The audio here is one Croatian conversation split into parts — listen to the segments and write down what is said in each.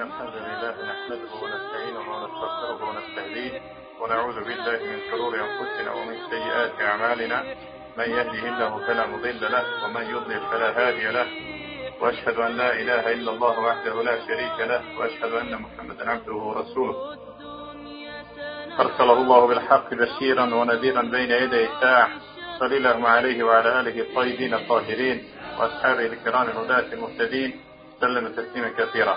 الحمد لله نحمده ونستعينه ونستغفره ونستهديه ونعوذ بالله من شرور أنفسنا ومن سيئات أعمالنا. من يهده الله فلا مضل له ومن يضلل فلا هادي له. وأشهد أن لا إله إلا الله وحده لا شريك له. وأشهد أن محمدا عبده ورسوله. أرسله الله بالحق بشيرا ونذيرا بين يدي الساعة. صلى الله عليه وعلى آله الطيبين الطاهرين وأصحابه الكرام الهداة المهتدين. سلم تسليما كثيرا.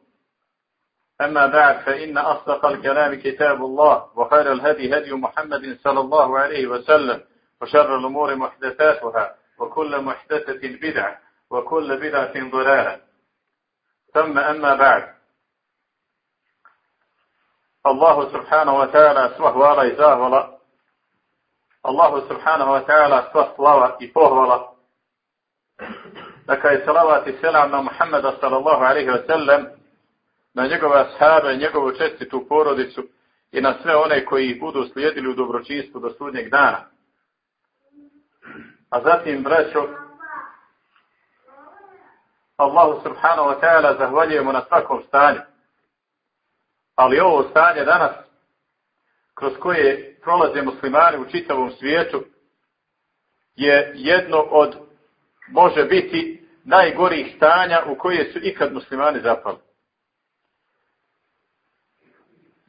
أما بعد فإن أصدق الكلام كتاب الله وخير الهدي هدي محمد صلى الله عليه وسلم وشر الأمور محدثاتها وكل محدثة بدعة وكل بدعة ضلالة ثم أما بعد الله سبحانه وتعالى hvala i zahvala. Allahu subhanahu wa ta'ala sva slava i pohvala. Neka je salavat i selam na na njegove ashabe, njegovu čestitu porodicu i na sve one koji budu slijedili u dobročinstvu do sudnjeg dana. A zatim, braćo, Allahu subhanahu wa ta'ala zahvaljujemo na svakom stanju. Ali ovo stanje danas, kroz koje prolaze muslimani u čitavom svijetu, je jedno od, može biti, najgorih stanja u koje su ikad muslimani zapali.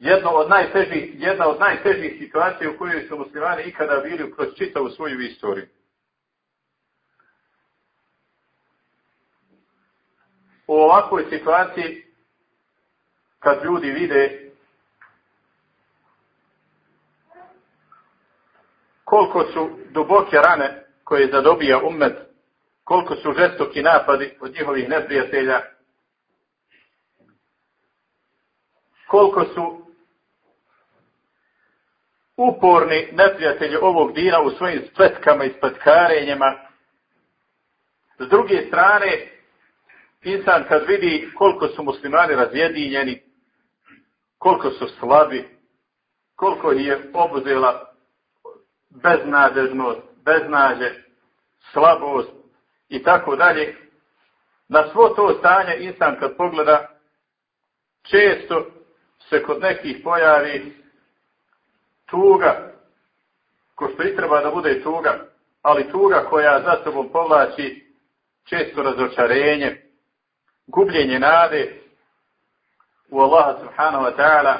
Jedno od najtežih, jedna od najtežih situacija u kojoj su muslimani ikada bili kroz čitavu svoju istoriju. U ovakvoj situaciji, kad ljudi vide koliko su duboke rane koje zadobija umet, koliko su žestoki napadi od njihovih neprijatelja, koliko su uporni neprijatelji ovog dina u svojim spletkama i spletkarenjima. S druge strane, insan kad vidi koliko su muslimani razjedinjeni, koliko su slabi, koliko je obuzela beznadežnost, beznađe, slabost i tako dalje. Na svo to stanje insan kad pogleda, često se kod nekih pojavi tuga, ko što i treba da bude tuga, ali tuga koja za sobom povlači često razočarenje, gubljenje nade u Allaha subhanahu wa ta'ala,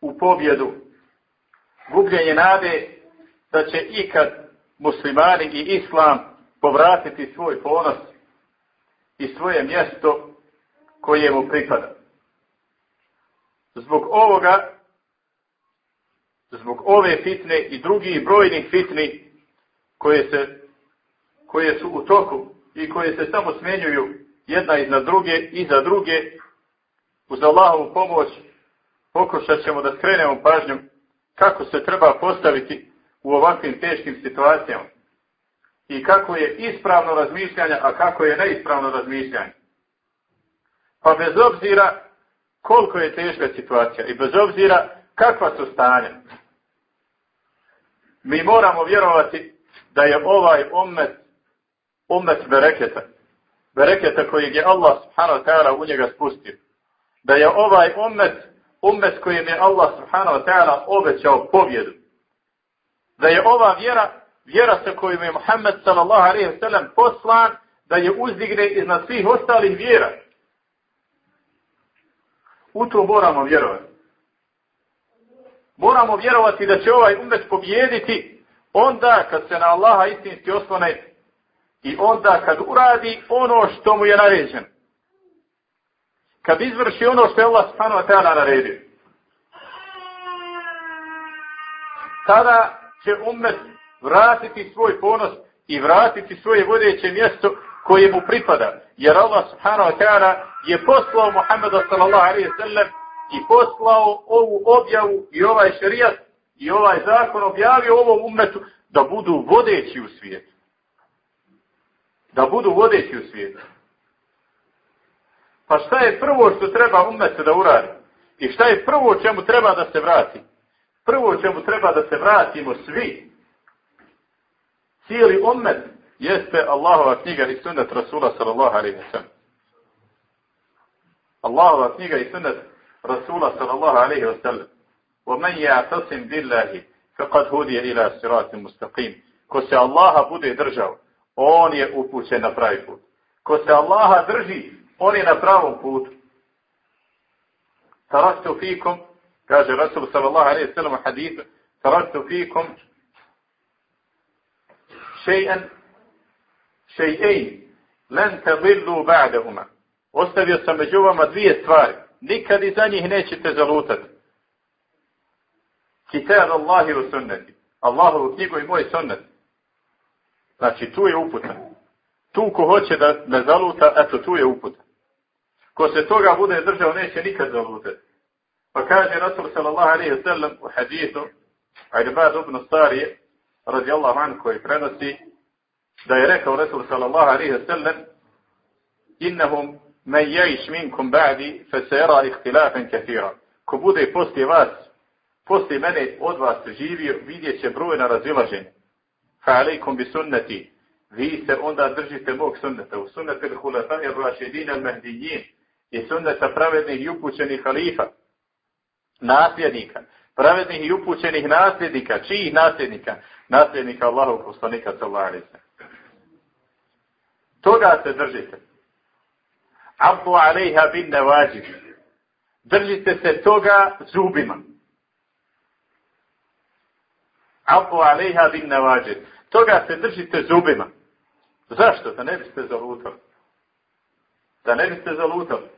u pobjedu, gubljenje nade da će ikad muslimani i islam povratiti svoj ponos i svoje mjesto koje mu pripada. Zbog ovoga, zbog ove fitne i drugih brojnih fitni koje, se, koje su u toku i koje se samo smenjuju jedna iznad druge i za druge, uz Allahovu pomoć pokušat ćemo da skrenemo pažnju kako se treba postaviti u ovakvim teškim situacijama i kako je ispravno razmišljanje, a kako je neispravno razmišljanje. Pa bez obzira koliko je teška situacija i bez obzira kakva su stanja, mi moramo vjerovati da je ovaj ummet, ummet bereketa, bereketa kojeg je Allah subhanahu wa ta'ala u njega spustio. Da je ovaj ummet, ummet kojim je Allah subhanahu wa ta'ala obećao pobjedu. Da je ova vjera, vjera sa kojim je Muhammed sallallahu alaihi wa sallam poslan, da je uzdigne iznad svih ostalih vjera. U to moramo vjerovati. Moramo vjerovati da će ovaj umet pobijediti onda kad se na Allaha istinski oslone i onda kad uradi ono što mu je naređeno. Kad izvrši ono što je Allah subhanahu wa naredio. Tada će umet vratiti svoj ponos i vratiti svoje vodeće mjesto koje mu pripada. Jer Allah subhanahu wa ta'ala je poslao Muhammeda sallallahu alaihi sallam i poslao ovu objavu i ovaj šarijat i ovaj zakon objavio ovom umetu da budu vodeći u svijetu. Da budu vodeći u svijetu. Pa šta je prvo što treba umetu da uradi? I šta je prvo čemu treba da se vrati? Prvo čemu treba da se vratimo svi. Cijeli umet jeste Allahova knjiga i sunnet Rasula sallallahu alaihi wa sallam. Allahova knjiga i sunnet رسوله صلى الله عليه وسلم. ومن يعتصم بالله فقد هدي إلى الصراط المستقيم كوسي الله بده درجو اون je upućen na pravi put. الله درجي on je na تركت فيكم كاج رسول صلى الله عليه وسلم حديث تركت فيكم شيئا شيئين لن تضلوا بعدهما واستبيت سمجوا ما دوية ثواري nikad iza njih nećete zalutati kitab Allahi u sunneti. Allahovu knjigu i moj sunnet. Znači, tu je uputa. Tu ko hoće da ne zaluta, eto, tu je uputa. Ko se toga bude držao, neće nikad zalutati. Pa kaže Rasul sallallahu alaihi sallam u hadithu, Irbad ibn Starije, radijallahu an koji prenosi, da je rekao Rasul sallallahu alaihi sallam, innahum men jajiš minkum ba'di, fe se era ihtilafen kathira. Ko bude poslije vas poslije mene od vas živio, vidjet će brojna razilaženja. Fa alaikum bi sunnati. Vi se onda držite mog sunneta. U sunnete il hulata il rašidin. I sunneta pravednih i upućenih halifa. Nasljednika. Pravednih i upućenih nasljednika. Čijih nasljednika? Nasljednika Allahov poslanika sallallahu Toga se držite. Abu alejha bin nevađi. Držite se toga zubima. Abu alejha bin navađe. Toga se držite zubima. Zašto? Da ne biste zalutali. Da ne biste zalutali.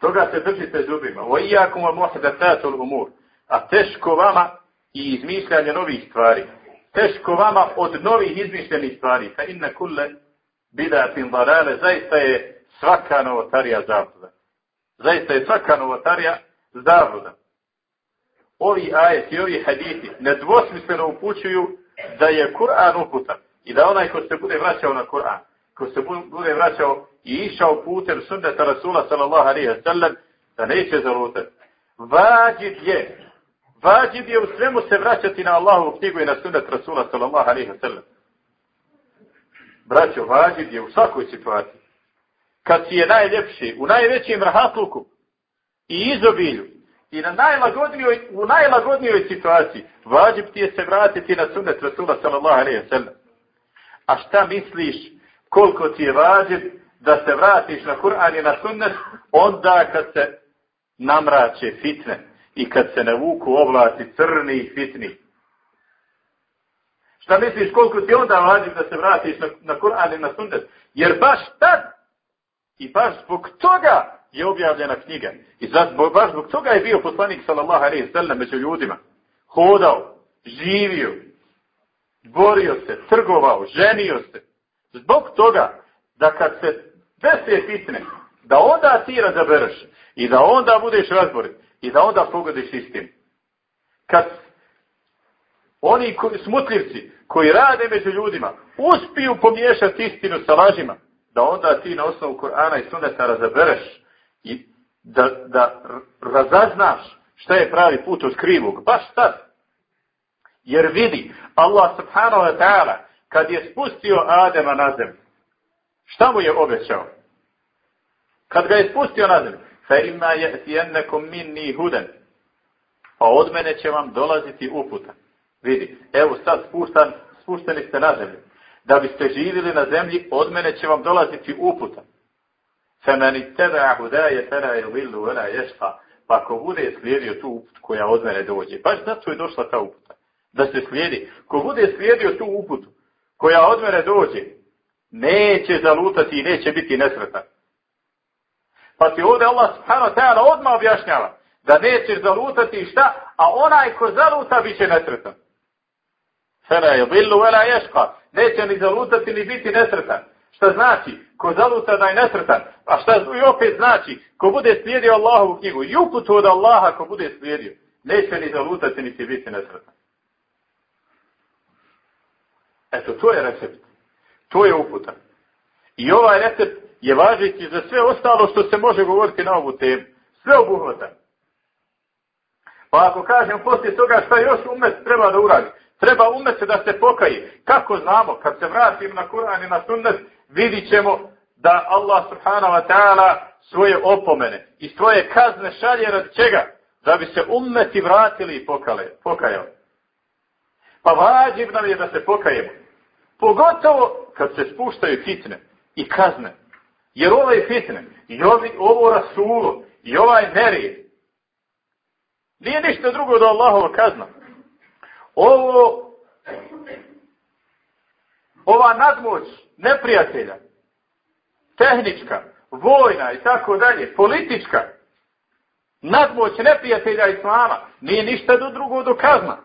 Toga se držite zubima. O ijakum wa muhdatatul umur. A teško vama i izmišljanje novih stvari. Teško vama od novih izmišljenih stvari. Fa inna kulle bidatin darale. Zaista je svaka novotarija zabluda. Zaista je svaka novotarija zabluda ovi ajeti, ovi haditi nedvosmisleno upućuju da je Kur'an uputan i da onaj ko se bude vraćao na Kur'an, ko se bude vraćao i išao putem sunneta Rasula sallallahu alaihi sallam, da neće zalutati. Vađid je, vađid je u svemu se vraćati na Allahovu knjigu i na sunnet Rasula sallallahu alaihi sallam. Braćo, vađid je u svakoj situaciji. Kad si je najljepši, u najvećem rahatluku i izobilju, i na najlagodnijoj, u najlagodnijoj situaciji vađib ti je se vratiti na sunnet Rasula sallallahu alaihi sallam. A šta misliš koliko ti je vađib da se vratiš na Kur'an i na sunnet onda kad se namrače fitne i kad se ne vuku oblasti crni i fitni. Šta misliš koliko ti onda vađib da se vratiš na, na Kur'an i na sunnet? Jer baš tad i baš zbog toga je objavljena knjiga. I zato, baš zbog toga je bio poslanik sallallahu alaihi sallam među ljudima. Hodao, živio, borio se, trgovao, ženio se. Zbog toga da kad se dese fitne, da onda ti razabereš i da onda budeš razborit i da onda pogodiš istim. Kad oni smutljivci koji rade među ljudima uspiju pomiješati istinu sa lažima, da onda ti na osnovu Korana i Sunneta razabereš i da, da razaznaš šta je pravi put od krivog. Baš tad. Jer vidi, Allah subhanahu wa ta'ala, kad je spustio Adema na zemlju, šta mu je obećao? Kad ga je spustio na zemlju, ima je'tijennekom minni huden, pa od mene će vam dolaziti uputa. Vidi, evo sad spuštan, spušteni ste na zemlju da biste živjeli na zemlji, od mene će vam dolaziti uputa. Femeni tebe hudaje fera je villu vela ješta. Pa ako bude slijedio tu uput koja od mene dođe. Baš zato je došla ta uputa. Da se slijedi. Ko bude slijedio tu uputu koja od mene dođe, neće zalutati i neće biti nesretan. Pa ti ovdje Allah subhanahu ta'ala odmah objašnjava da nećeš zalutati šta, a onaj ko zaluta bit će nesretan. Fela je billu vela ješka. Neće ni zalutati ni biti nesretan. Šta znači? Ko zaluta da je nesretan. A šta i opet znači? Ko bude slijedio Allahovu knjigu i uputu od Allaha ko bude slijedio. Neće ni zalutati ni biti nesretan. Eto, to je recept. To je uputa. I ovaj recept je važeći za sve ostalo što se može govoriti na ovu temu. Sve obuhvata. Pa ako kažem poslije toga šta još umet treba da uradi. Treba umet da se pokaje. Kako znamo? Kad se vratim na Kur'an i na sunnet, vidit ćemo da Allah subhanahu wa ta'ala svoje opomene i svoje kazne šalje radi čega? Da bi se umeti vratili i pokajali. Pa vađiv nam je da se pokajemo. Pogotovo kad se spuštaju fitne i kazne. Jer ovaj fitne i ovi, ovo rasulo i ovaj nerijed nije ništa drugo do Allahova kazna. Ovo ova nadmoć neprijatelja, tehnička, vojna i tako dalje, politička, nadmoć neprijatelja Islama, nije ništa do drugo do kazna.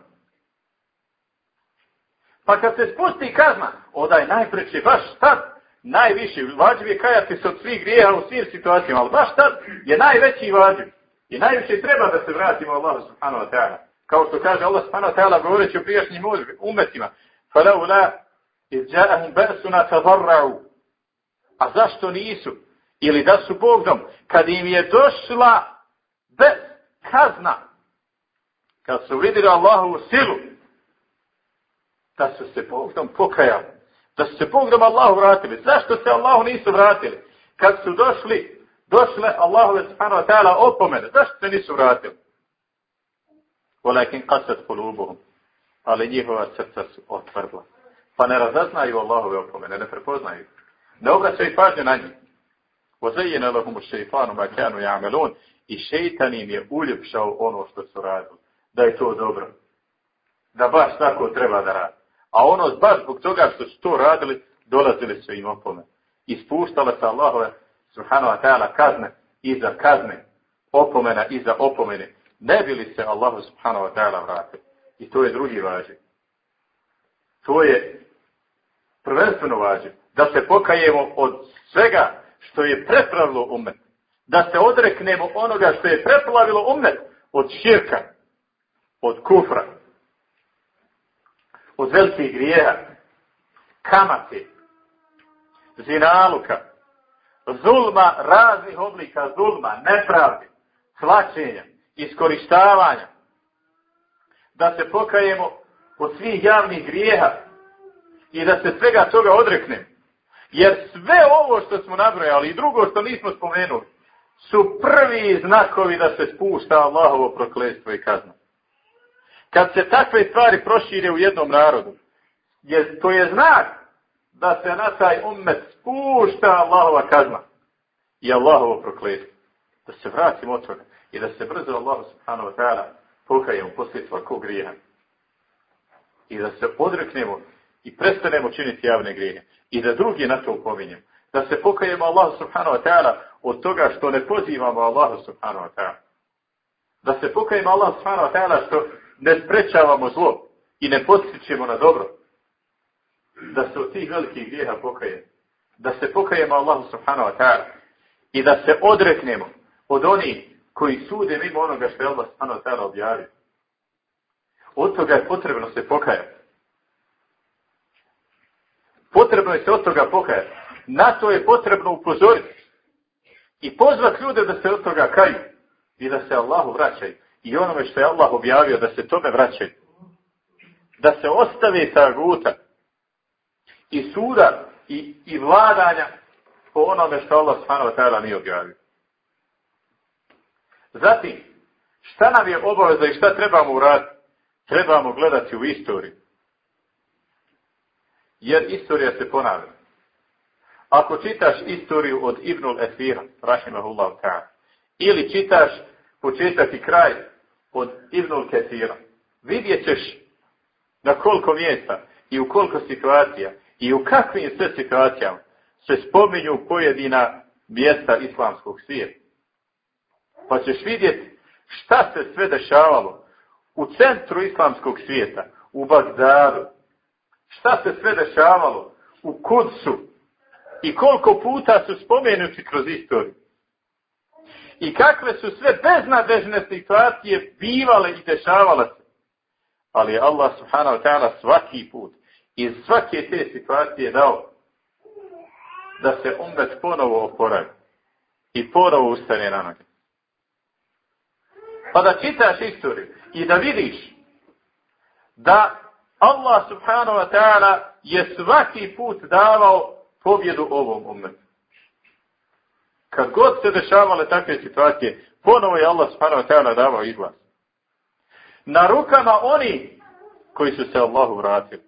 Pa kad se spusti kazna, onda je najpreće baš tad najviše, vađiv je kajati se od svih grijeha u svim situacijama, ali baš tad je najveći vađiv. I najviše treba da se vratimo Allah subhanahu wa ta'ala. Kao što kaže Allah subhanahu wa ta'ala govoreći o prijašnjim umetima. فَلَوْلَا إِذْ جَاءَهُمْ بَأْسُنَا تَضَرَّعُوا A zašto nisu? Ili da su Bogdom, kad im je došla bez kazna, kad su vidjeli Allahovu silu, da su se Bogdom pokajali, da su se Bogdom Allahu vratili. Zašto se Allahu nisu vratili? Kad su došli, došle Allahove subhanahu wa ta'ala opomene, zašto se nisu vratili? Volakin kasat kulubuhum. Ali njihova srca su otvrdla. Pa ne razaznaju Allahove opomene, ne prepoznaju. Ne obraćaju pažnju na njih. Vozajene lahumu šeitanu makanu jamelun. I šeitan im je uljepšao ono što su radili. Da je to dobro. Da baš tako treba da radi. A ono baš zbog toga što su to radili, dolazili su im opomene. Ispuštala se Allahove subhanahu wa ta'ala kazne iza kazne, opomena iza opomene. Ne bi li se Allahu subhanahu wa ta'ala vratio. I to je drugi važiv. To je prvenstveno važiv. Da se pokajemo od svega što je prepravilo umet. Da se odreknemo onoga što je preplavilo umet od širka, od kufra, od velikih grijeha, kamate, zinaluka, zulma, raznih oblika zulma, nepravde, tlačenja, iskorištavanja, da se pokajemo od svih javnih grijeha i da se svega toga odreknemo. Jer sve ovo što smo nabrojali i drugo što nismo spomenuli su prvi znakovi da se spušta Allahovo prokletstvo i kazna. Kad se takve stvari prošire u jednom narodu, je, to je znak da se na taj ummet spušta Allahova kazna i Allahovo prokletstvo. Da se vratimo od toga i da se brzo Allah subhanahu wa ta'ala pokajemo poslije svakog grijeha. I da se odreknemo i prestanemo činiti javne grijehe. I da drugi na to upominjemo. Da se pokajemo Allah subhanahu wa ta'ala od toga što ne pozivamo Allah subhanahu wa ta'ala. Da se pokajemo Allah subhanahu wa ta'ala što ne sprečavamo zlo i ne postičemo na dobro. Da se od tih velikih grijeha pokajemo. Da se pokajemo Allah subhanahu wa ta'ala. I da se odreknemo od onih koji sude mimo onoga što je Allah wa ta'ala objavio. Od toga je potrebno se pokajati. Potrebno je se od toga pokajati. Na to je potrebno upozoriti. I pozvati ljude da se od toga kaju. I da se Allahu vraćaju. I onome što je Allah objavio da se tome vraćaju. Da se ostavi guta I suda i, i vladanja po onome što Allah wa ta'ala nije objavio. Zatim, šta nam je obaveza i šta trebamo uraditi? Trebamo gledati u istoriju. Jer istorija se ponavlja. Ako čitaš istoriju od Ibnul Esira, rahimahullah ta'ala, ili čitaš početak i kraj od Ibnul Ketira. Vidjet ćeš na koliko mjesta i u koliko situacija i u kakvim sve situacijama se spominju pojedina mjesta islamskog svijeta. Pa ćeš vidjeti šta se sve dešavalo u centru islamskog svijeta, u Bagdadu. Šta se sve dešavalo u Kudsu i koliko puta su spomenuti kroz istoriju. I kakve su sve beznadežne situacije bivale i dešavale se. Ali Allah subhanahu wa ta'ala svaki put iz svake te situacije dao da se umet ponovo oporavi i ponovo ustane na noge. Pa da čitaš istoriju i da vidiš da Allah subhanahu wa ta'ala je svaki put davao pobjedu ovom umetu. Kad god se dešavale takve situacije, ponovo je Allah subhanahu wa ta'ala davao izlaz. Na rukama oni koji su se Allahu vratili,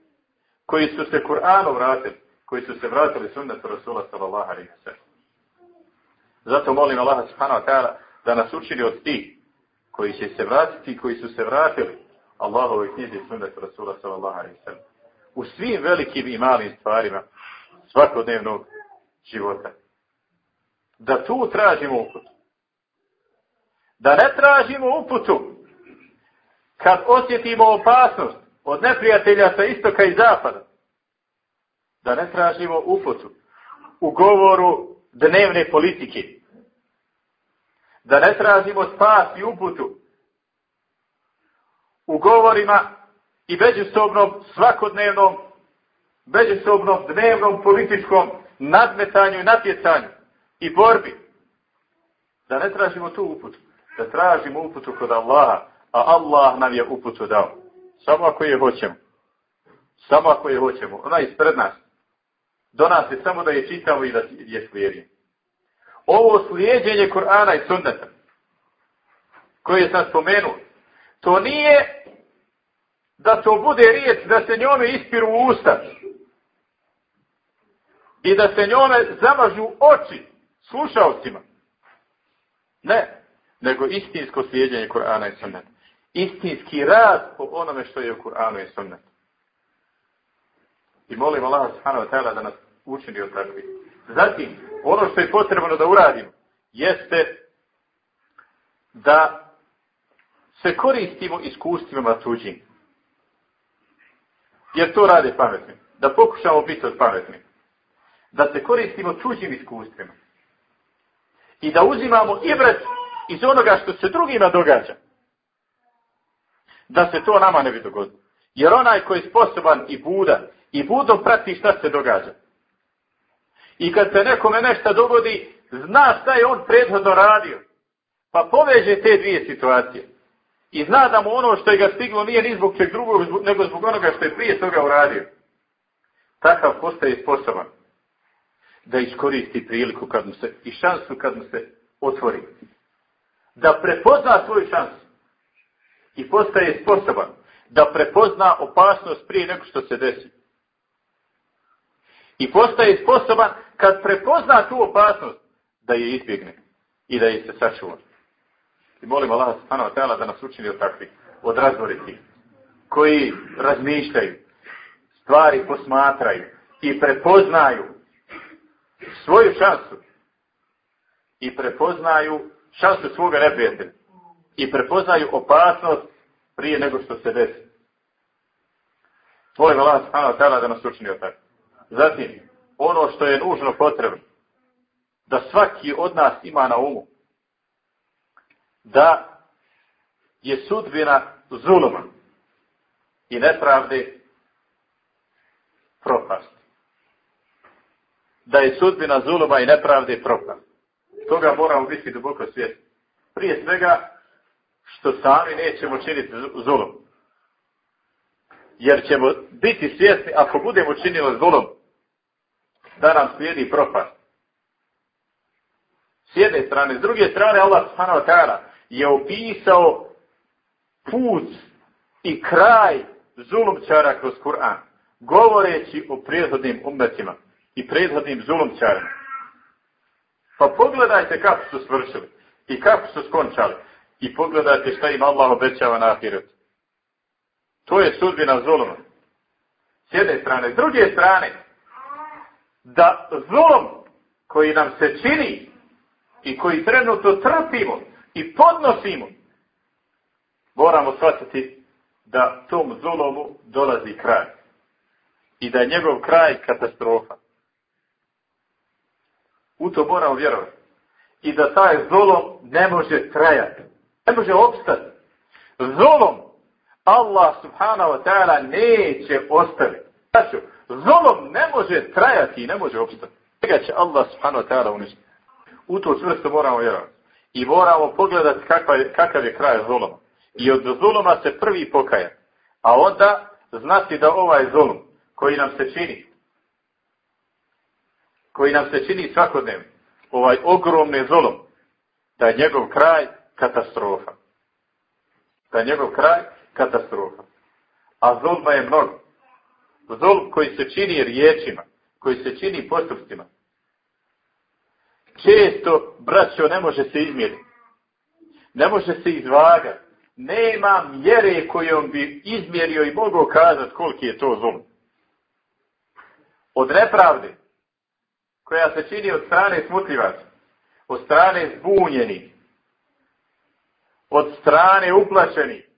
koji su se Kur'anu vratili, koji su se vratili sunnetu Rasula sallallahu alaihi wa Zato molim Allah subhanahu wa ta'ala da nas učini od tih koji će se vratiti i koji su se vratili Allahovoj knjizi sunnetu Rasula sallallahu alaihi wa U svim velikim i malim stvarima svakodnevnog života. Da tu tražimo uputu. Da ne tražimo uputu kad osjetimo opasnost od neprijatelja sa istoka i zapada. Da ne tražimo uputu u govoru dnevne politike. Da ne tražimo spas i uputu u govorima i međusobnom svakodnevnom, međusobnom dnevnom političkom nadmetanju i natjecanju i borbi. Da ne tražimo tu uputu. Da tražimo uputu kod Allaha, a Allah nam je uputu dao. Samo ako je hoćemo. Samo ako je hoćemo. Ona je ispred nas. Do nas je samo da je čitamo i da je slijedimo. Ovo slijedjenje Kur'ana i sunneta, koje sam spomenuo, to nije da to bude riječ da se njome ispiru usta i da se njome zamažu oči slušalcima. Ne, nego istinsko slijedjenje Kur'ana i sunneta. Istinski rad po onome što je u Kur'anu i sunnetu. I molim Allah subhanahu wa ta'ala da nas učini od takvih. Zatim, ono što je potrebno da uradimo, jeste da se koristimo iskustvima tuđim. Jer to rade pametni. Da pokušamo biti od pametni. Da se koristimo tuđim iskustvima. I da uzimamo ibret iz onoga što se drugima događa. Da se to nama ne bi dogodilo. Jer onaj koji je sposoban i budan, i budom prati šta se događa. I kad se nekome nešto dogodi, zna šta je on prethodno radio. Pa poveže te dvije situacije. I zna da mu ono što je ga stiglo nije ni zbog čeg drugog, nego zbog onoga što je prije toga uradio. Takav postaje sposoban da iskoristi priliku kad mu se, i šansu kad mu se otvori. Da prepozna svoju šansu. I postaje sposoban da prepozna opasnost prije nego što se desi. I postaje sposoban kad prepozna tu opasnost da je izbjegne i da je se sačuva. I molim Allah subhanahu wa da nas učini od takvih, od razboritih, koji razmišljaju, stvari posmatraju i prepoznaju svoju šansu i prepoznaju šansu svoga neprijatelja i prepoznaju opasnost prije nego što se desi. Molim Allah subhanahu wa da nas učini od takvih. Zatim, ono što je nužno potrebno, da svaki od nas ima na umu, da je sudbina zuluma i nepravde propast. Da je sudbina zuluma i nepravde propast. Toga moramo biti duboko svjesni. Prije svega, što sami nećemo činiti zulum. Jer ćemo biti svjesni, ako budemo činili zulum, da nam slijedi propast. S jedne strane. S druge strane, Allah subhanahu je opisao put i kraj zulumčara kroz Kur'an, govoreći o prethodnim umetima i prethodnim zulumčarima. Pa pogledajte kako su svršili i kako su skončali. i pogledajte šta im Allah obećava na ahiretu. To je sudbina zuluma. S jedne strane. S druge strane, da zulom koji nam se čini i koji trenutno trpimo i podnosimo, moramo shvatiti da tom zulomu dolazi kraj. I da je njegov kraj katastrofa. U to moramo vjerovati. I da taj zulom ne može trajati. Ne može opstati. Zulom Allah subhanahu wa ta'ala neće ostaviti. Zolom ne može trajati i ne može opstati. Njega će Allah subhanahu wa ta'ala uništiti. U to čvrsto moramo vjerovati. I moramo pogledati kakav je, kakav je kraj zoloma. I od zuloma se prvi pokaja. A onda znati da ovaj zolom koji nam se čini, koji nam se čini svakodnevno, ovaj ogromni zolom, da je njegov kraj katastrofa. Da je njegov kraj katastrofa. A zulma je mnogo. Zulm koji se čini riječima, koji se čini postupcima. Često, braćo, ne može se izmjeriti. Ne može se izvagati. Nema mjere kojom bi izmjerio i mogao kazati koliki je to zulm. Od nepravde, koja se čini od strane smutljivaca, od strane zbunjenih, od strane uplašenih,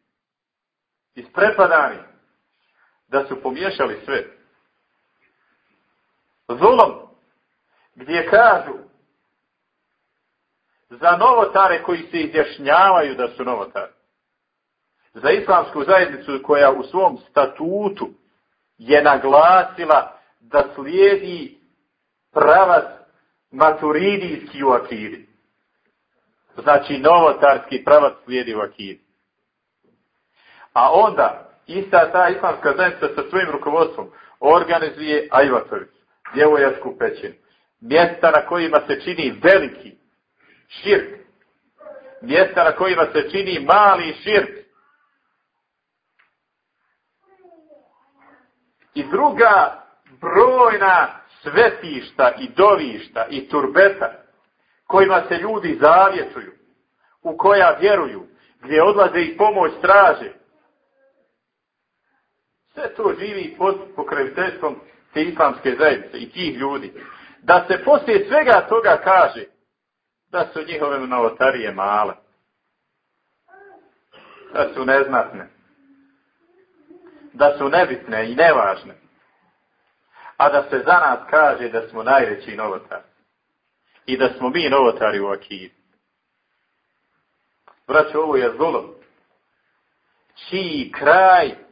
isprepadani, da su pomiješali sve. Zulom, gdje kažu za novotare koji se izjašnjavaju da su novotari, za islamsku zajednicu koja u svom statutu je naglasila da slijedi pravac maturidijski u akidi. Znači novotarski pravac slijedi u akidi. A onda, ista ta islamska zajednica sa svojim rukovodstvom organizuje Ajvatovicu, djevojačku pećinu. Mjesta na kojima se čini veliki širk. Mjesta na kojima se čini mali širk. I druga brojna svetišta i dovišta i turbeta kojima se ljudi zavjetuju, u koja vjeruju, gdje odlaze i pomoć traže, sve to živi pod pokraviteljstvom te islamske zajednice i tih ljudi. Da se poslije svega toga kaže da su njihove novotarije male. Da su neznatne. Da su nebitne i nevažne. A da se za nas kaže da smo najveći novotari. I da smo mi novotari u akidu. Braćo, ovo je zulom. Čiji kraj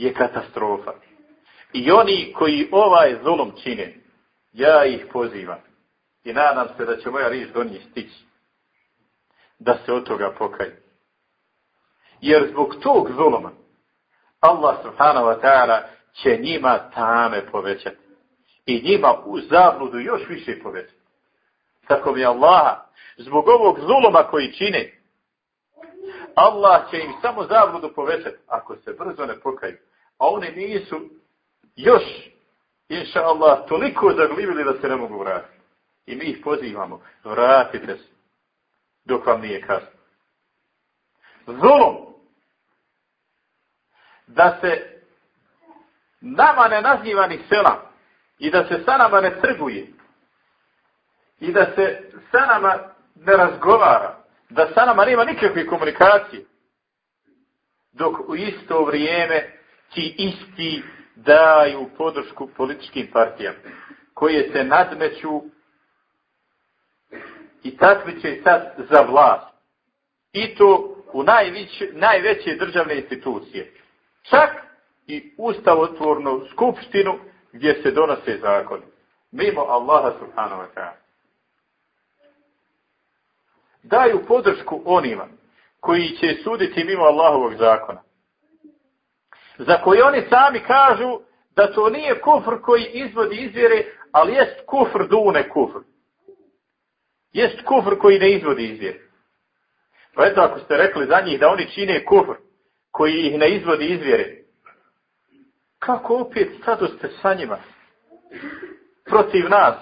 je katastrofa. I oni koji ovaj zulom čine, ja ih pozivam. I nadam se da će moja riječ do njih stići. Da se od toga pokaju. Jer zbog tog zuloma, Allah subhanahu wa ta'ala će njima tame povećati. I njima u zabludu još više povećati. Tako mi Allah, zbog ovog zuloma koji čine, Allah će im samo zabludu povećati, ako se brzo ne pokaju. A oni nisu još, inša Allah, toliko zaglivili da se ne mogu vratiti. I mi ih pozivamo, vratite se, dok vam nije kasno. Zulom, da se nama ne naziva ni sela i da se sa nama ne trguje i da se sa nama ne razgovara, da sa nama nema nikakve komunikacije, dok u isto vrijeme ti isti daju podršku političkim partijama koje se nadmeću i takviće sad za vlast. I to u najveće, najveće državne institucije. Čak i ustavotvornu skupštinu gdje se donose zakoni. Mimo Allaha subhanahu wa ta'ala. Daju podršku onima koji će suditi mimo Allahovog zakona za koji oni sami kažu da to nije kufr koji izvodi izvjere, ali jest kufr dune kufr. Jest kufr koji ne izvodi izvjere. Pa eto ako ste rekli za njih da oni čine kufr koji ih ne izvodi izvjere, kako opet sada ste sa njima? Protiv nas.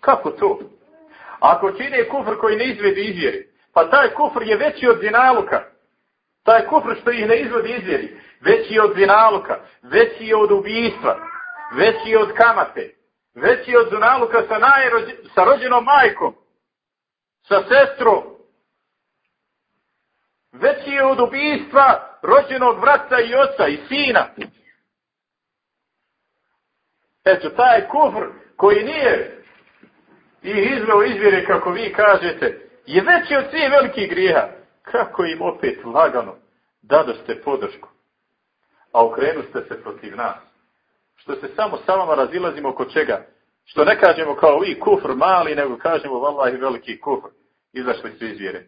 Kako to? Ako čine kufr koji ne izvedi izvjeri, pa taj kufr je veći od zinaluka. Taj kufr što ih ne izvodi izvjeri, veći od zinaluka, veći od ubijstva, veći od kamate, veći od zinaluka sa, sa rođenom majkom, sa sestrom, veći je od ubijstva rođenog vrata i oca i sina. Eto, taj kufr koji nije i izveo izvjere, kako vi kažete, je veći od svih velikih grijeha. Kako im opet lagano dadoste podršku, a okrenu ste se protiv nas. Što se samo sa vama razilazimo oko čega? Što ne kažemo kao vi kufr mali, nego kažemo vallahi veliki kufr. Izašli su iz vjere.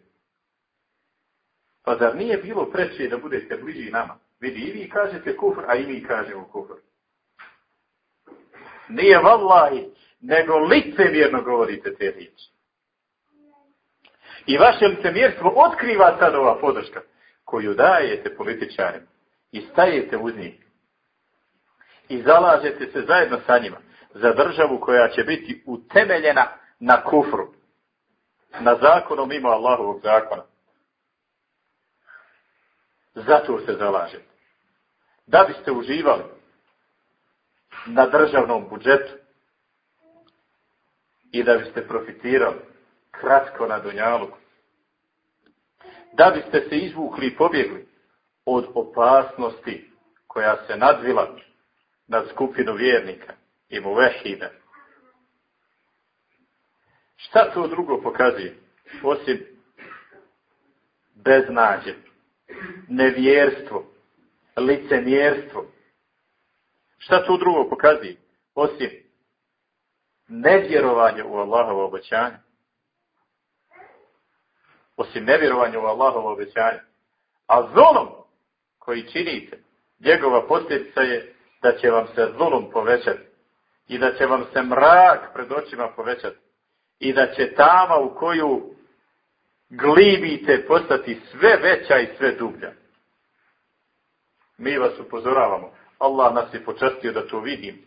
Pa zar nije bilo preče da budete bliži nama? Vidi, i vi kažete kufr, a i mi kažemo kufr. Nije vallahi, nego licemjerno govorite te riječi. I vaše licemjerstvo otkriva sad ova podrška koju dajete političarima i stajete uz njih. I zalažete se zajedno sa njima za državu koja će biti utemeljena na kufru. Na zakonom mimo Allahovog zakona. Zato se zalažete. Da biste uživali na državnom budžetu i da biste profitirali kratko na Dunjaluku. Da biste se izvukli i pobjegli od opasnosti koja se nadvila nad skupinu vjernika i muvehida. Šta to drugo pokazuje? Osim beznađe, nevjerstvo, licemjerstvo. Šta to drugo pokazuje? Osim nevjerovanje u Allahovo obećanje. Osim nevjerovanja u Allahovo obećanje. A zulom koji činite, njegova posljedica je da će vam se zulum povećati i da će vam se mrak pred očima povećati i da će tama u koju glibite postati sve veća i sve dublja. Mi vas upozoravamo. Allah nas je počastio da to vidim.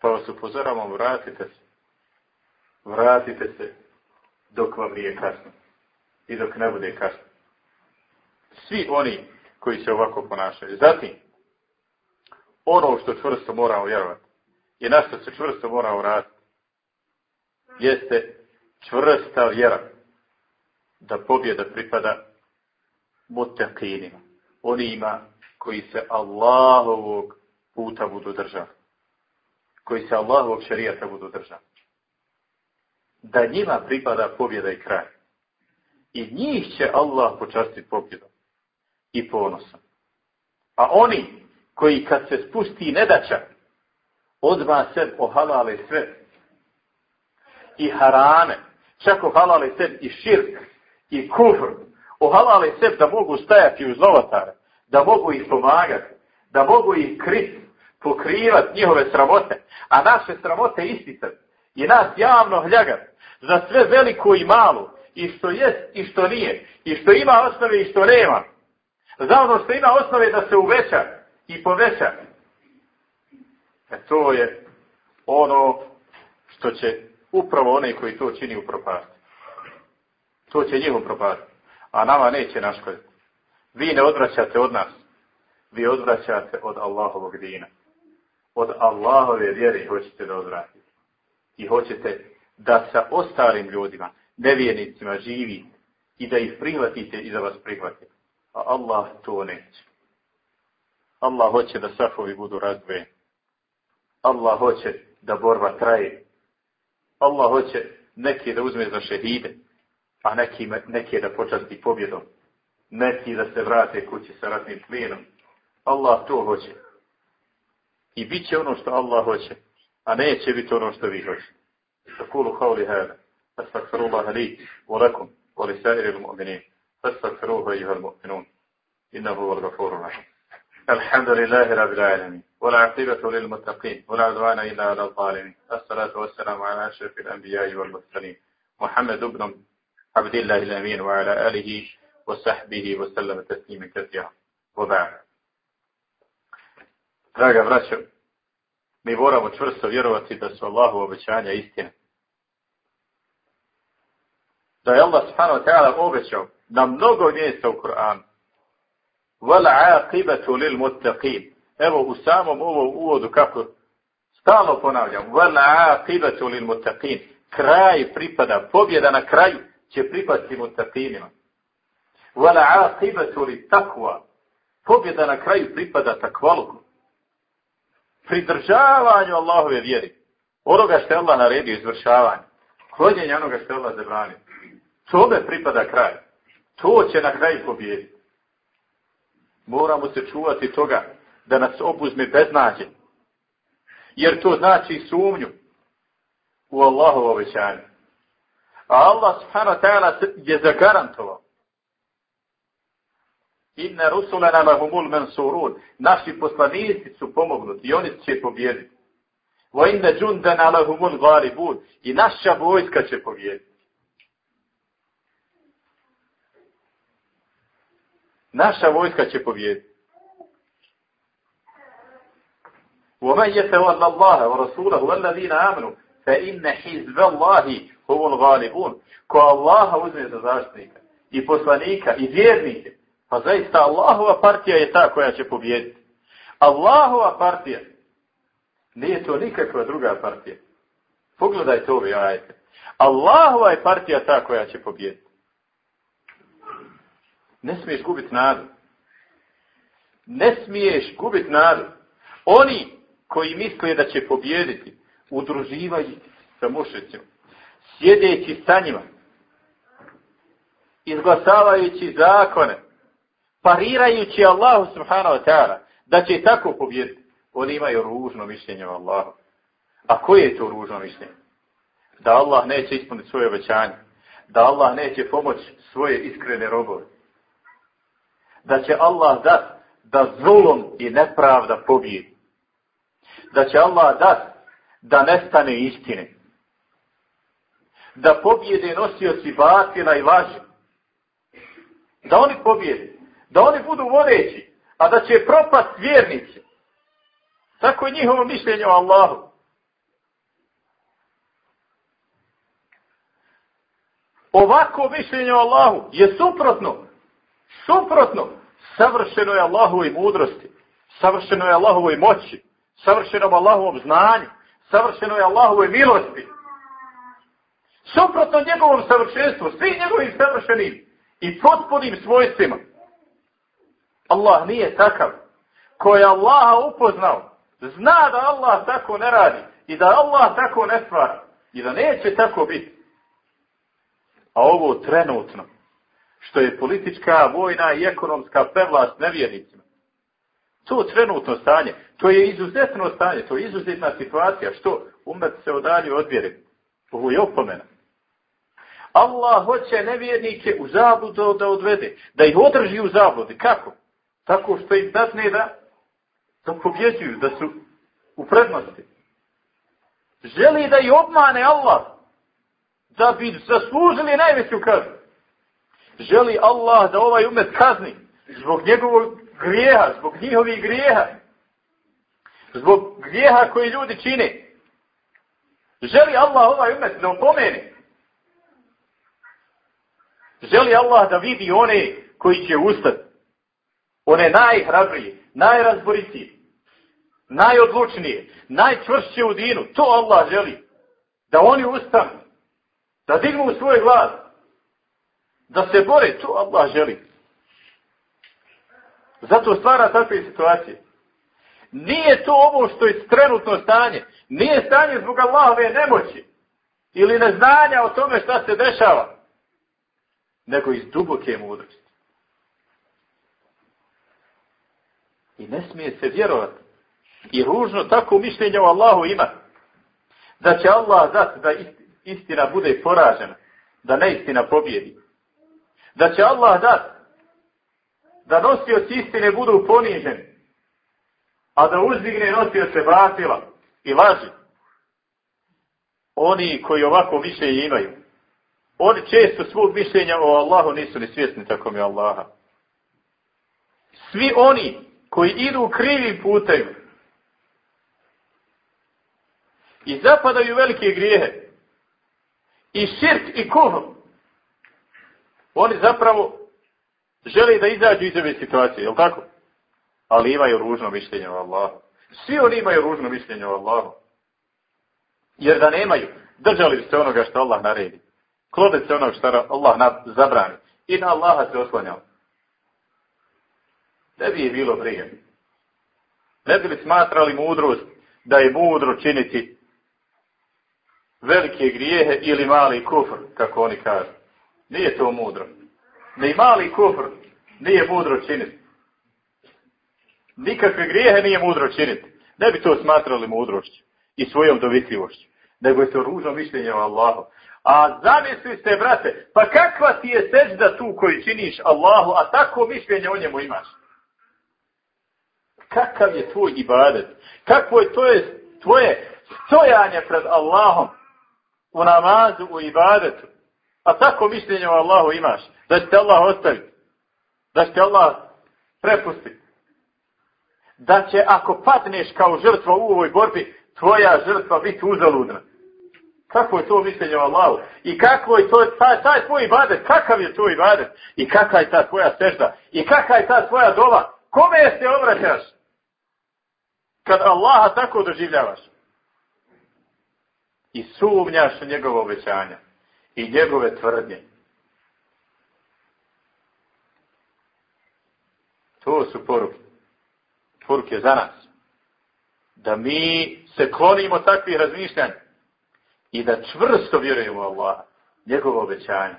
Pa vas upozoravamo, vratite se. Vratite se dok vam nije kasno. I dok ne bude kasno. Svi oni koji se ovako ponašaju. Zatim, ono što čvrsto moramo vjerovati i na što se čvrsto moramo vratiti jeste čvrsta vjera da pobjeda pripada mutekinima. Onima koji se Allahovog puta budu držati. Koji se Allahovog šarijata budu držati. Da njima pripada pobjeda i kraj. I njih će Allah počastiti pobjedom i ponosom. A oni koji kad se spusti nedača, odmah se ohalale sve. I harame, čak ohalale se i širk, i kufr, ohalale se da mogu stajati uz novotare, da mogu ih pomagati, da mogu ih kriti, pokrivati njihove sramote, a naše sramote isticati i nas javno hljagati za sve veliko i malo, i što jest i što nije, i što ima osnove i što nema. Za ono što ima osnove da se uveća i poveća. E to je ono što će upravo onaj koji to čini upropastiti. To će njih upropastiti. A nama neće naškoditi. Vi ne odvraćate od nas. Vi odvraćate od Allahovog dina. Od Allahove vjere hoćete da odvratite. I hoćete da sa ostalim ljudima, nevjernicima živi i da ih prihvatite i da vas prihvatite. A Allah to neće. Allah hoće da safovi budu razvojeni. Allah hoće da borba traje. Allah hoće neki da uzme za šehide, a neki, neki da počasti pobjedom. Neki da se vrate kući sa ratnim plinom. Allah to hoće. I bit će ono što Allah hoće, a neće biti ono što vi hoćete. Takulu hauli hada. أستغفر الله لي ولكم ولسائر المؤمنين. فاستغفروه أيها المؤمنون. إنه هو الغفور الرحيم. الحمد لله رب العالمين. والعقيدة للمتقين. ولا عدوان إلا على الظالمين. الصلاة والسلام على أشرف الأنبياء والمرسلين. محمد بن عبد الله الأمين وعلى آله وصحبه وسلم تسليما كثيرا. وبعد. Draga braćo, mi moramo čvrsto vjerovati da su Allahu obećanja istina. Da je Allah subhanahu wa ta'ala obećao na mnogo mjesta u Kur'anu. Vala aqibatu lil muttaqin. Evo u samom ovom uvodu kako stalno ponavljam. Vala aqibatu lil muttaqin. Kraj pripada, pobjeda na kraju će pripasti muttaqinima. Vala aqibatu lit takva. Pobjeda na kraju pripada takvaluku. Pridržavanju Allahove vjeri. Onoga što je Allah naredio izvršavanje. Klonjenje onoga što je Allah zabranio. Tome pripada kraj. To će na kraju pobijediti. Moramo se čuvati toga da nas obuzme beznađe. Jer to znači sumnju u Allahovo obećanje. A Allah subhanahu ta'ala je zagarantovao. Inna rusulana mahumul mansurun. Naši poslanici su pomognuti i oni će pobijediti. Wa inna jundana lahumul ghalibun. I naša vojska će pobijediti. Naša vojska će pobijediti. ومن يتولى الله ورسوله والذين آمنوا فإن حزب الله هم الغالبون ko Allaha uzme za zaštitnika i poslanika i vjernike pa zaista Allahova partija je ta koja će pobijediti Allahova partija nije to nikakva druga partija pogledajte ove ajete Allahova je partija ta koja će pobijediti Ne smiješ gubiti nadu. Ne smiješ gubiti nadu. Oni koji misle da će pobjediti, udruživaju sa mušicima, sjedeći sa njima, izglasavajući zakone, parirajući Allahu subhanahu wa ta'ala, da će tako pobjediti. Oni imaju ružno mišljenje o Allahu. A koje je to ružno mišljenje? Da Allah neće ispuniti svoje obećanje. Da Allah neće pomoći svoje iskrene robove da će Allah dat da zulom i nepravda pobjedi. Da će Allah dat da nestane istine. Da pobjede nosioci batila i laži. Da oni pobjede. Da oni budu vodeći. A da će propast vjernici. Tako je njihovo mišljenje o Allahu. Ovako mišljenje o Allahu je suprotno Suprotno, savršeno je Allahovoj mudrosti, savršeno je Allahovoj moći, savršeno je Allahovom znanju, savršeno je Allahovoj milosti. Suprotno njegovom savršenstvu, svi njegovim savršenim i potpunim svojstvima. Allah nije takav. Ko je Allaha upoznao, zna da Allah tako ne radi i da Allah tako ne stvara i da neće tako biti. A ovo trenutno što je politička, vojna i ekonomska prevlast nevjernicima. To trenutno stanje, to je izuzetno stanje, to je izuzetna situacija, što umet se odalje od vjere. Ovo je opomena. Allah hoće nevjernike u zabludu da odvede, da ih održi u zabludi. Kako? Tako što im datne da, da pobjeđuju, da su u prednosti. Želi da ih obmane Allah, da bi zaslužili najveću kaznu želi Allah da ovaj umet kazni zbog njegovog grijeha, zbog njihovih grijeha, zbog grijeha koji ljudi čine. Želi Allah ovaj umet da opomeni. Želi Allah da vidi one koji će ustati. One najhrabrije, najrazboritije, najodlučnije, najčvršće u dinu. To Allah želi. Da oni ustanu. Da dignu svoj glas da se bore, to Allah želi. Zato stvara takve situacije. Nije to ovo što je trenutno stanje. Nije stanje zbog Allahove nemoći. Ili neznanja o tome šta se dešava. Nego iz duboke mudrosti. I ne smije se vjerovati. I ružno tako mišljenje o Allahu ima. Da će Allah dati da istina bude poražena. Da neistina pobjedi da će Allah dat da nosioci istine budu poniženi, a da uzdigne nosioce batila i laži. Oni koji ovako mišljenje imaju, oni često svog mišljenja o Allahu nisu ni svjesni tako mi Allaha. Svi oni koji idu krivim putem i zapadaju velike grijehe i širk i kuhom, Oni zapravo žele da izađu iz ove situacije, je li tako? Ali imaju ružno mišljenje o Allahu. Svi oni imaju ružno mišljenje o Allahu. Jer da nemaju, držali bi se onoga što Allah naredi. Klode se onoga što Allah zabrani. I na Allaha se oslanjali. Ne bi je bilo brige. Ne bi li smatrali mudrost da je mudro činiti velike grijehe ili mali kufr, kako oni kažu. Nije to mudro. Ni mali kufr nije mudro činiti. Nikakve grijehe nije mudro činiti. Ne bi to smatrali mudrošću i svojom dovitljivošću. Nego je to ružno mišljenje o Allahu. A zamisli se, brate, pa kakva ti je sežda tu koju činiš Allahu, a tako mišljenje o njemu imaš? Kakav je tvoj ibadet? Kakvo je to je tvoje stojanje pred Allahom u namazu, u ibadetu? A tako mišljenje o Allahu imaš. Da će te Allah ostaviti. Da će te Allah prepustiti. Da će ako padneš kao žrtva u ovoj borbi, tvoja žrtva biti uzaludna. Kako je to mišljenje o Allahu? I kako je to, taj, taj tvoj ibadet, kakav je tvoj ibadet? I kakva je ta tvoja sežda? I kakva je ta tvoja dova? Kome se obraćaš? Kad Allaha tako doživljavaš. I sumnjaš u njegove obećanja. I njegove tvrdnje. To su poruke. Poruke za nas. Da mi se klonimo takvih razmišljanja i da čvrsto vjerujemo u Allaha, njegovo obećanje.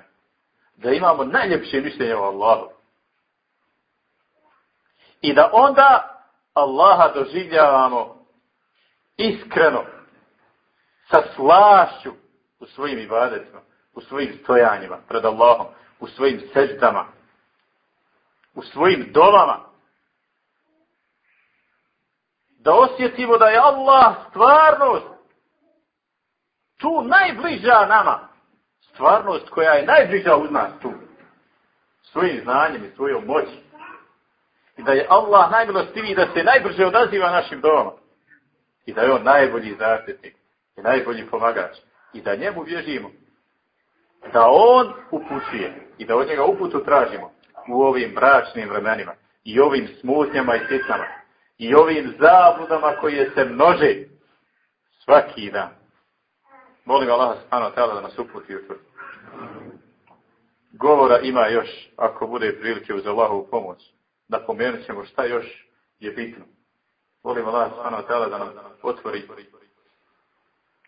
Da imamo najljepše mišljenje o Allahu. I da onda Allaha doživljavamo iskreno, sa slašću u svojim ibadetima, u svojim stojanjima pred Allahom, u svojim seždama, u svojim domama. Da osjetimo da je Allah stvarnost tu najbliža nama. Stvarnost koja je najbliža uz nas tu. Svojim znanjem i svojom moći. I da je Allah najmilostiviji da se najbrže odaziva našim domama. I da je on najbolji zaštitnik i najbolji pomagač. I da njemu vježimo. Da on upućuje i da od njega uputu tražimo u ovim mračnim vremenima i ovim smutnjama i sitnama i ovim zabludama koje se množe svaki dan. Molim Allah subhanahu da nas uputi u Govora ima još, ako bude prilike uz Allahovu pomoć. Napomenut ćemo šta još je bitno. Molim Allah subhanahu da nam otvori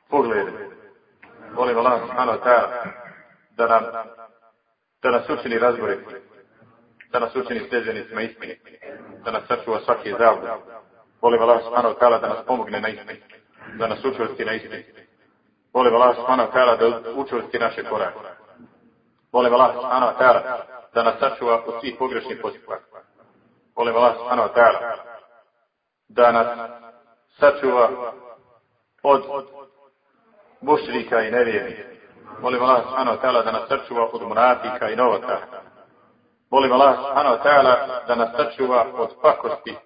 poglede. Molim Allah subhanahu da nam da nas učini razbori, da nas učini sljeđenicima istini, da nas sačuva svaki zavod. Molim Allah subhanahu wa da nas pomogne na istini, da nas učvrsti na istini Molim Allah subhanahu ta'ala da učvrsti naše korake. Molim Allah subhanahu ta'ala da nas sačuva od svih pogrešnih postupaka. Molim Allah subhanahu ta'ala da nas sačuva od mušrika i nevjernika. Molim Allah subhanahu wa ta'ala da nas sačuva od munafika i novota. Molim Allah subhanahu wa ta'ala da nas sačuva od pakosti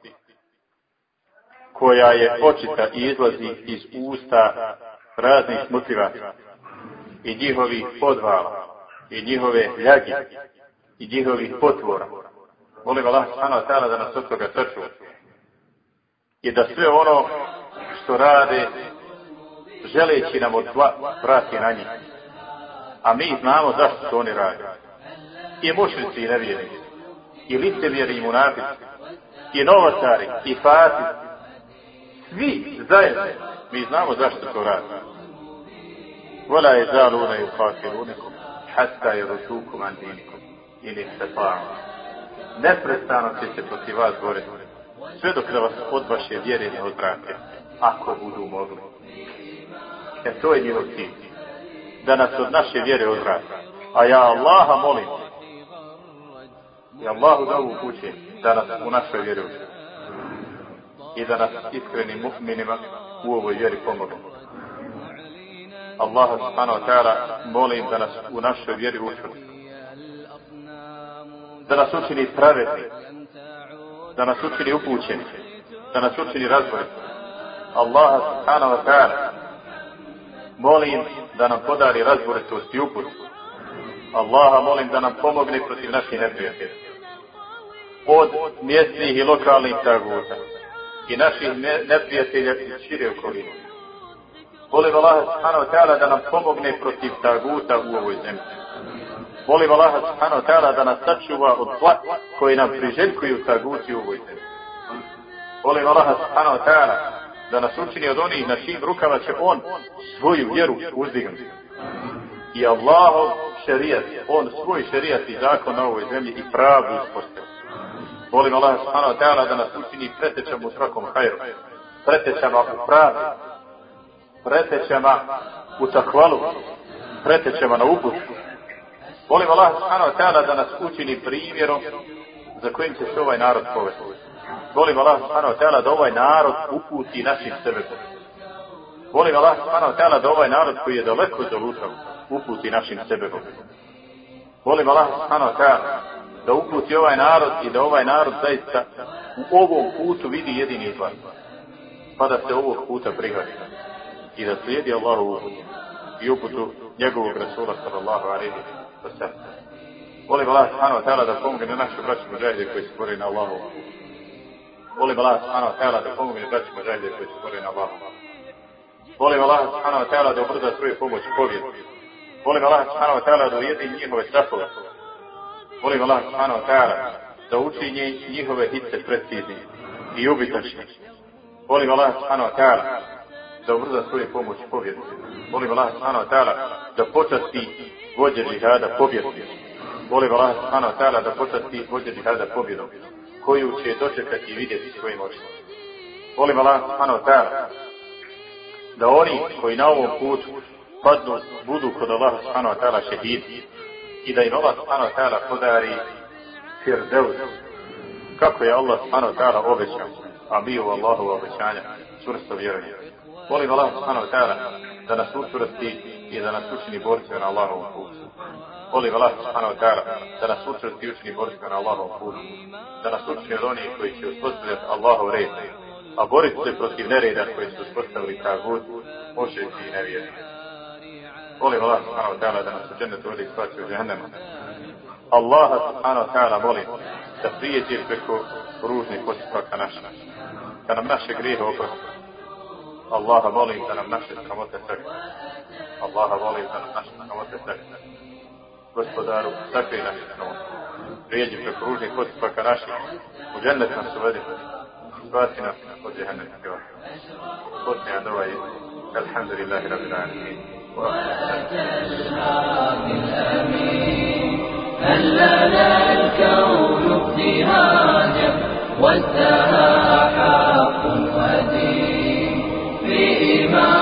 koja je očita i izlazi iz usta raznih smutljiva i njihovih podvala i njihove ljagi i njihovih potvora. Molim Allah subhanahu wa da nas od toga sačuva. I da sve ono što rade želeći nam od dva vrati na njih. A mi znamo zašto to oni rade. I mušnici i nevjernici. I licemjeri i munafici. I novotari i fatici. Svi zajedno mi znamo zašto to radi. Vola je zaluna i ukafirunikum, hatta je rušukum an dinikum, ili se Neprestano će se protiv vas boriti, sve dok da vas od vaše vjere ne odvrate, ako budu mogli. E to je njihov cilj, da nas od naše vjere odvrate. A ja Allaha molim, i Allahu da ovu da nas u našoj vjeri I da nas iskrenim mu'minima u ovoj vjeri pomogu. Allah subhanahu wa ta'ala molim da nas u našoj vjeri učvrsti. Da nas učini pravedni. Da nas učini upućeni. Da nas učini razvoj. Allah subhanahu wa ta'ala molim da nam podari razboritost i uput. Allaha molim da nam pomogne protiv naših neprijatelja. Od mjesnih i lokalnih taguta i naših neprijatelja iz šire okoline. Molim Allah subhanahu ta'ala da nam pomogne protiv taguta u ovoj zemlji. Molim Allah subhanahu ta'ala da nas sačuva od zla koji nam priželjkuju taguti u ovoj zemlji. Molim Allah subhanahu ta'ala da nas učini od onih na čim rukama će on svoju vjeru uzdignuti. I Allahov šerijat, on svoj šerijat i zakon na ovoj zemlji i pravdu uspostavlja. Molim Allah subhanahu ta'ala da nas učini pretečama u svakom hajru, pretečama u pravdi, pretečama u takvalu, pretečama na uputu. Molim Allah subhanahu ta'ala da nas učini primjerom za kojim će se ovaj narod povesti. Molim Allah subhanahu ta'ala da ovaj narod uputi našim sebebom. Molim Allah subhanahu ta'ala da ovaj narod koji je daleko zalutao uputi našim sebebom. Molim Allah subhanahu ta'ala da uputi ovaj narod i da ovaj narod zaista u ovom putu vidi jedini izlaz. Pa da se ovog puta prihvati i da slijedi Allahu i uputu njegovog Rasula sallallahu alaihi wa sallam. Molim Allah subhanahu wa da pomogne naše braće muđahide koji se bori na Allahu. Molim Allah subhanahu wa ta'ala da pomogne braće muđahide koji se bori na Allahu. Molim Allah subhanahu wa ta'ala da obrda svoju pomoć pobjedu. Molim Allah subhanahu wa ta'ala da ujedini njihove strahove. Molim Allah subhanahu wa ta'ala da učini njihove hice precizni i ubitačni. Molim Allah subhanahu wa ta'ala da ubrza svoju pomoć pobjedu. Molim Allah subhanahu wa ta'ala da počasti vođe džihada pobjedu. Molim Allah subhanahu wa ta'ala da počasti vođe džihada pobjedu koju će dočekati i vidjeti svojim očima. Molim Allah subhanahu ta'ala da oni koji na ovom putu padnu budu kod Allah subhanahu ta'ala šehidi i da im Allah subhanahu ta'ala podari firdeus kako je Allah subhanahu ta'ala obećao a mi u Allahu obećanja čvrsto vjerujemo. Molim Allah subhanahu ta'ala da nas učvrsti i da nas učini borcima na Allahovom putu. Molim Allah subhanahu wa ta'ala da nas učvrsti učini borcima na Allahovom putu. Da nas učini od onih koji će uspostavljati Allahov red. A boriti se protiv nereda koji su uspostavili tagut, mušeći i nevjerni. Molim Allah subhanahu ta'ala da nas u džennetu vodi spasi u džehennema. Allaha subhanahu ta'ala molim da prijeđe preko ružnih postupaka naša. Da nam naše grijehe oprosti. Allaha molim da nam naše sramote sakri. Allaha molim da nam naše. Gospodaru, sakri naše sramote. Prijeđi preko ružnih postupaka naših. U džennet nas uvedi. Spasi nas od džehennema. Posljednja dova je Alhamdulillahi Rabbil Alamin. هل لنا الكون ابتهاجا وازدهى حق ودين بإمام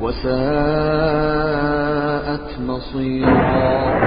وساءت مصيرا.